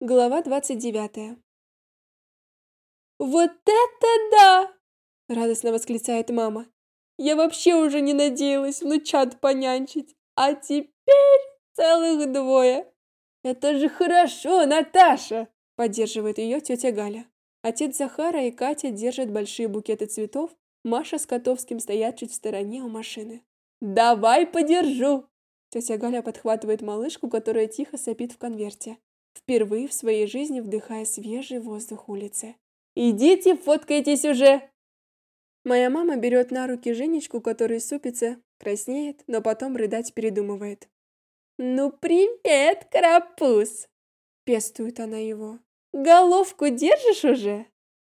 Глава двадцать девятая. «Вот это да!» – радостно восклицает мама. «Я вообще уже не надеялась внучат понянчить, а теперь целых двое!» «Это же хорошо, Наташа!» – поддерживает ее тетя Галя. Отец Захара и Катя держат большие букеты цветов, Маша с Котовским стоят чуть в стороне у машины. «Давай подержу!» Тетя Галя подхватывает малышку, которая тихо сопит в конверте впервые в своей жизни вдыхая свежий воздух улицы. «Идите, фоткайтесь уже!» Моя мама берет на руки Женечку, который супится, краснеет, но потом рыдать передумывает. «Ну, привет, карапуз!» Пестует она его. «Головку держишь уже?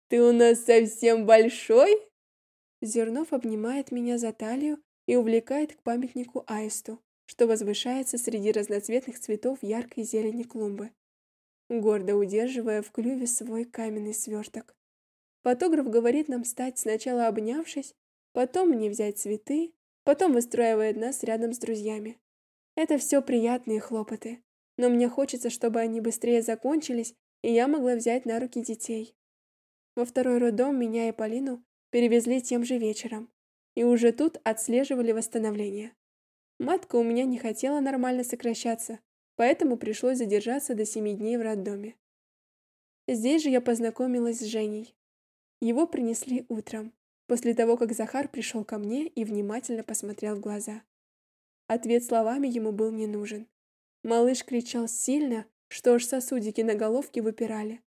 Ты у нас совсем большой?» Зернов обнимает меня за талию и увлекает к памятнику аисту, что возвышается среди разноцветных цветов яркой зелени клумбы гордо удерживая в клюве свой каменный сверток. Фотограф говорит нам стать сначала обнявшись, потом мне взять цветы, потом выстраивает нас рядом с друзьями. Это все приятные хлопоты, но мне хочется, чтобы они быстрее закончились, и я могла взять на руки детей. Во второй роддом меня и Полину перевезли тем же вечером, и уже тут отслеживали восстановление. Матка у меня не хотела нормально сокращаться, поэтому пришлось задержаться до семи дней в роддоме. Здесь же я познакомилась с Женей. Его принесли утром, после того, как Захар пришел ко мне и внимательно посмотрел в глаза. Ответ словами ему был не нужен. Малыш кричал сильно, что аж сосудики на головке выпирали.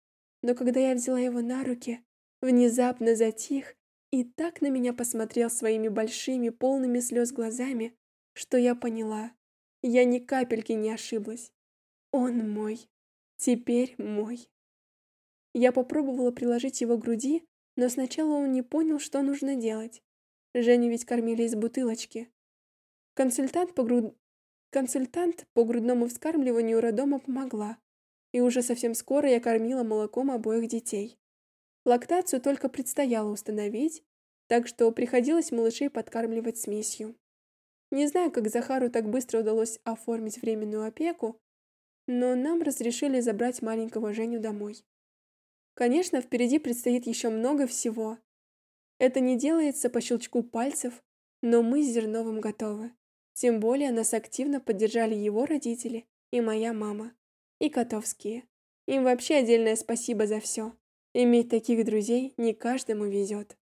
Но когда я взяла его на руки, внезапно затих и так на меня посмотрел своими большими, полными слез глазами, что я поняла, я ни капельки не ошиблась. Он мой. Теперь мой. Я попробовала приложить его к груди, но сначала он не понял, что нужно делать. Женю ведь кормили из бутылочки. Консультант по, груд... Консультант по грудному вскармливанию роддома помогла, и уже совсем скоро я кормила молоком обоих детей. Лактацию только предстояло установить, так что приходилось малышей подкармливать смесью. Не знаю, как Захару так быстро удалось оформить временную опеку, но нам разрешили забрать маленького Женю домой. Конечно, впереди предстоит еще много всего. Это не делается по щелчку пальцев, но мы с Зерновым готовы. Тем более нас активно поддержали его родители и моя мама, и Котовские. Им вообще отдельное спасибо за все. Иметь таких друзей не каждому везет.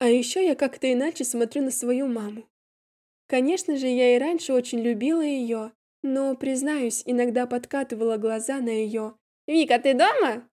А еще я как-то иначе смотрю на свою маму. Конечно же, я и раньше очень любила ее, но, признаюсь, иногда подкатывала глаза на ее. «Вика, ты дома?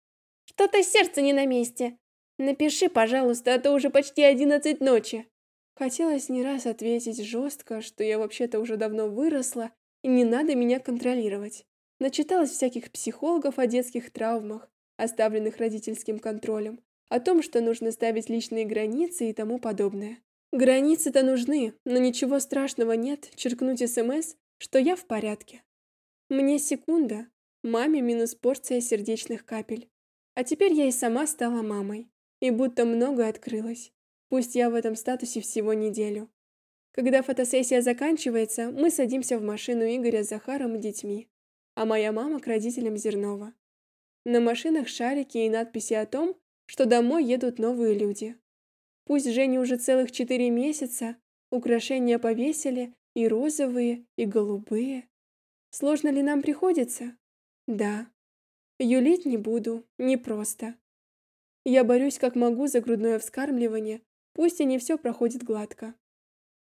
Что-то сердце не на месте. Напиши, пожалуйста, а то уже почти одиннадцать ночи». Хотелось не раз ответить жестко, что я вообще-то уже давно выросла, и не надо меня контролировать. Начиталась всяких психологов о детских травмах, оставленных родительским контролем, о том, что нужно ставить личные границы и тому подобное. Границы-то нужны, но ничего страшного нет черкнуть СМС, что я в порядке. Мне секунда, маме минус порция сердечных капель. А теперь я и сама стала мамой, и будто многое открылось. Пусть я в этом статусе всего неделю. Когда фотосессия заканчивается, мы садимся в машину Игоря с Захаром и детьми, а моя мама к родителям Зернова. На машинах шарики и надписи о том, что домой едут новые люди. Пусть Жене уже целых четыре месяца, украшения повесили и розовые, и голубые. Сложно ли нам приходится? Да. Юлить не буду, не просто. Я борюсь как могу за грудное вскармливание, пусть и не все проходит гладко.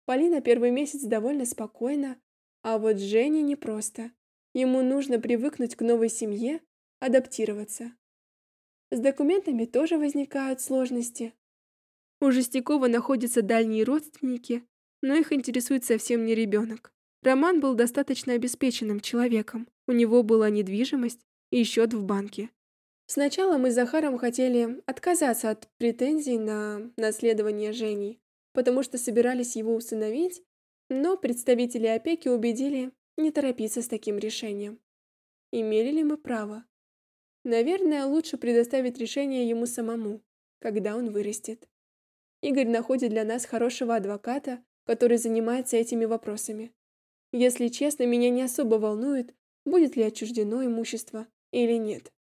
Полина первый месяц довольно спокойна, а вот Жене непросто. Ему нужно привыкнуть к новой семье, адаптироваться. С документами тоже возникают сложности. У Жестякова находятся дальние родственники, но их интересует совсем не ребенок. Роман был достаточно обеспеченным человеком. У него была недвижимость и счет в банке. Сначала мы с Захаром хотели отказаться от претензий на наследование Жени, потому что собирались его усыновить, но представители опеки убедили не торопиться с таким решением. Имели ли мы право? Наверное, лучше предоставить решение ему самому, когда он вырастет. Игорь находит для нас хорошего адвоката, который занимается этими вопросами. Если честно, меня не особо волнует, будет ли отчуждено имущество или нет.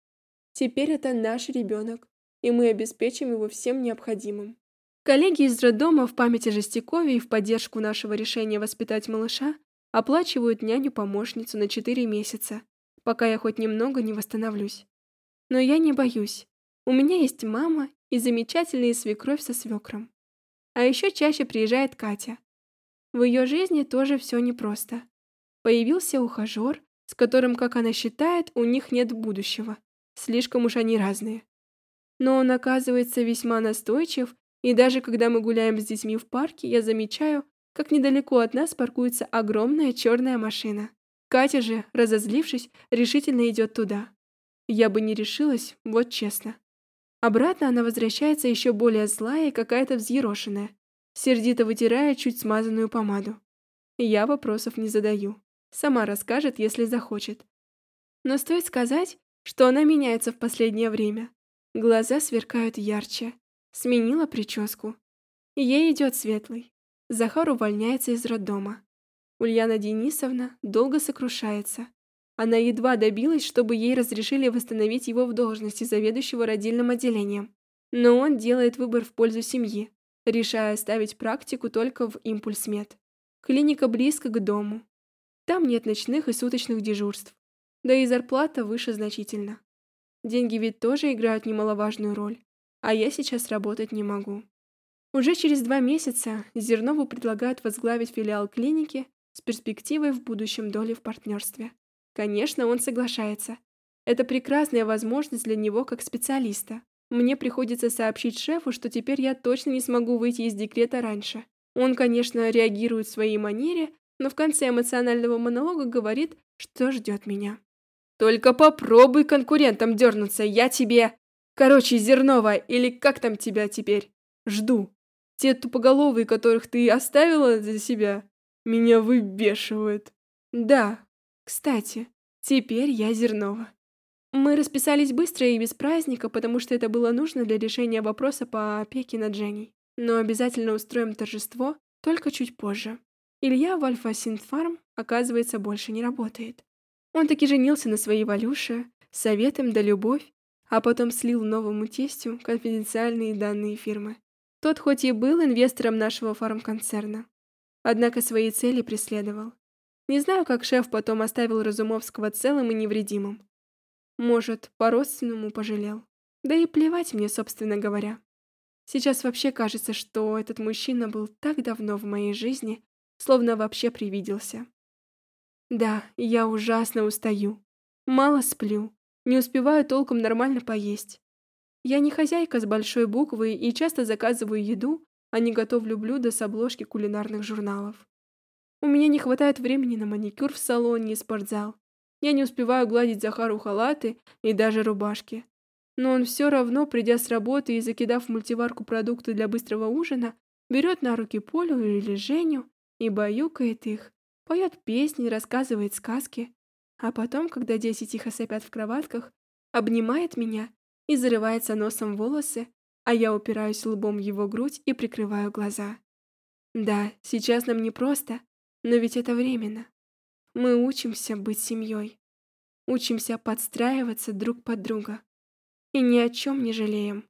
Теперь это наш ребенок, и мы обеспечим его всем необходимым. Коллеги из роддома в памяти Жестякове и в поддержку нашего решения воспитать малыша оплачивают няню-помощницу на 4 месяца, пока я хоть немного не восстановлюсь. Но я не боюсь. У меня есть мама и замечательная свекровь со свекром. А еще чаще приезжает Катя. В ее жизни тоже все непросто. Появился ухажер, с которым, как она считает, у них нет будущего. Слишком уж они разные. Но он оказывается весьма настойчив, и даже когда мы гуляем с детьми в парке, я замечаю, как недалеко от нас паркуется огромная черная машина. Катя же, разозлившись, решительно идет туда. Я бы не решилась, вот честно. Обратно она возвращается еще более злая и какая-то взъерошенная, сердито вытирая чуть смазанную помаду. Я вопросов не задаю. Сама расскажет, если захочет. Но стоит сказать, что она меняется в последнее время. Глаза сверкают ярче. Сменила прическу. Ей идет светлый. Захар увольняется из роддома. Ульяна Денисовна долго сокрушается. Она едва добилась, чтобы ей разрешили восстановить его в должности заведующего родильным отделением. Но он делает выбор в пользу семьи, решая оставить практику только в импульсмед. Клиника близко к дому. Там нет ночных и суточных дежурств. Да и зарплата выше значительно. Деньги ведь тоже играют немаловажную роль. А я сейчас работать не могу. Уже через два месяца Зернову предлагают возглавить филиал клиники с перспективой в будущем доли в партнерстве. Конечно, он соглашается. Это прекрасная возможность для него как специалиста. Мне приходится сообщить шефу, что теперь я точно не смогу выйти из декрета раньше. Он, конечно, реагирует в своей манере, но в конце эмоционального монолога говорит, что ждет меня. «Только попробуй конкурентам дернуться, я тебе... Короче, Зернова, или как там тебя теперь? Жду. Те тупоголовые, которых ты оставила за себя, меня выбешивают». «Да, кстати, теперь я Зернова. Мы расписались быстро и без праздника, потому что это было нужно для решения вопроса по опеке над Женей. Но обязательно устроим торжество только чуть позже. Илья в Альфа Синтфарм, оказывается, больше не работает. Он таки женился на своей Валюше, советом да любовь, а потом слил новому тестю конфиденциальные данные фирмы. Тот хоть и был инвестором нашего фармконцерна, однако свои цели преследовал. Не знаю, как шеф потом оставил Разумовского целым и невредимым. Может, по-родственному пожалел. Да и плевать мне, собственно говоря. Сейчас вообще кажется, что этот мужчина был так давно в моей жизни, словно вообще привиделся. Да, я ужасно устаю. Мало сплю, не успеваю толком нормально поесть. Я не хозяйка с большой буквы и часто заказываю еду, а не готовлю блюда с обложки кулинарных журналов. У меня не хватает времени на маникюр в салоне и спортзал. Я не успеваю гладить Захару халаты и даже рубашки. Но он все равно, придя с работы и закидав в мультиварку продукты для быстрого ужина, берет на руки Полю или Женю и баюкает их, поет песни, рассказывает сказки. А потом, когда дети тихо сопят в кроватках, обнимает меня и зарывается носом в волосы, а я упираюсь лбом в его грудь и прикрываю глаза. Да, сейчас нам непросто, но ведь это временно. Мы учимся быть семьей. Учимся подстраиваться друг под друга. И ни о чем не жалеем.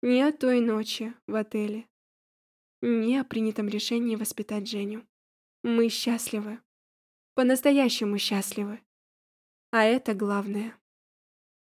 Ни о той ночи в отеле. Ни о принятом решении воспитать Женю. Мы счастливы. По-настоящему счастливы. А это главное.